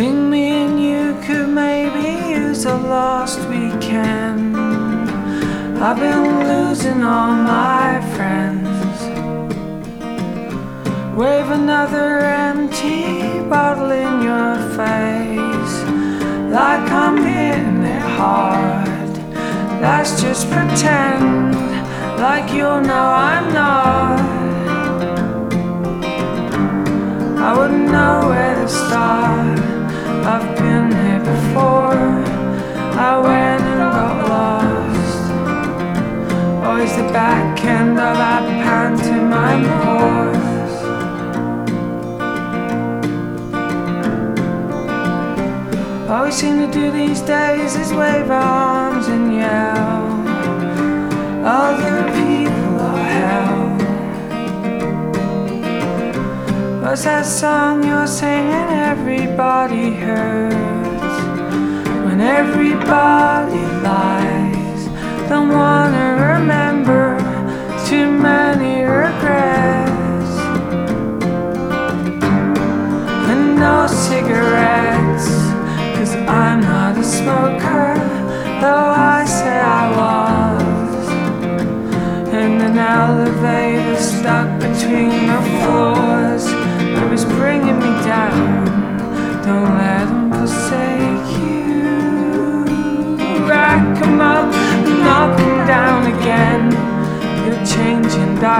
Me and you could maybe use a lost weekend. I've been losing all my friends. Wave another empty bottle in your face. Like I'm hitting it hard. That's just pretend. Like you'll know I'm not. That pantomime horse. All we seem to do these days is wave our arms and yell. Other people are hell. What's that song you're singing? Everybody hurts when everybody lies. Don't wanna too many regrets. And no cigarettes, cause I'm not a smoker, though I say I was. In an elevator stuck between the floors, it was bringing me down. Don't let them forsake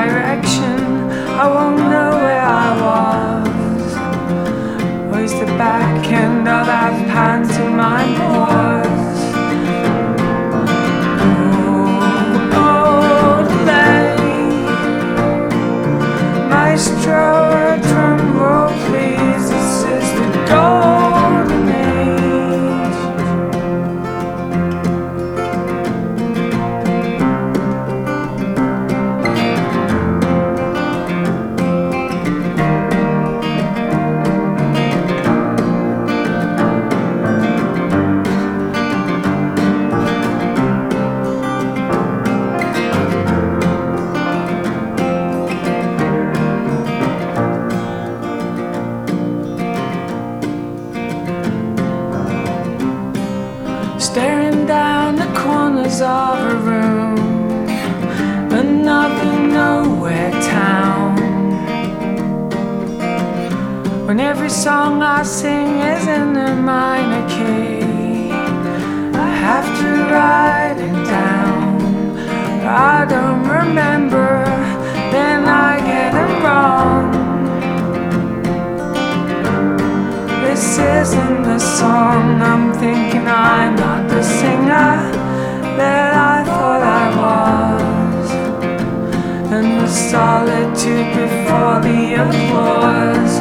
direction. I won't know where I was. Where's the back end of that pantomime horse? Oh, oh, delay. Maestro, Staring down the corners of a room, another nowhere town. When every song I sing is in a minor key, I have to write it down. I don't remember, solitude before the applause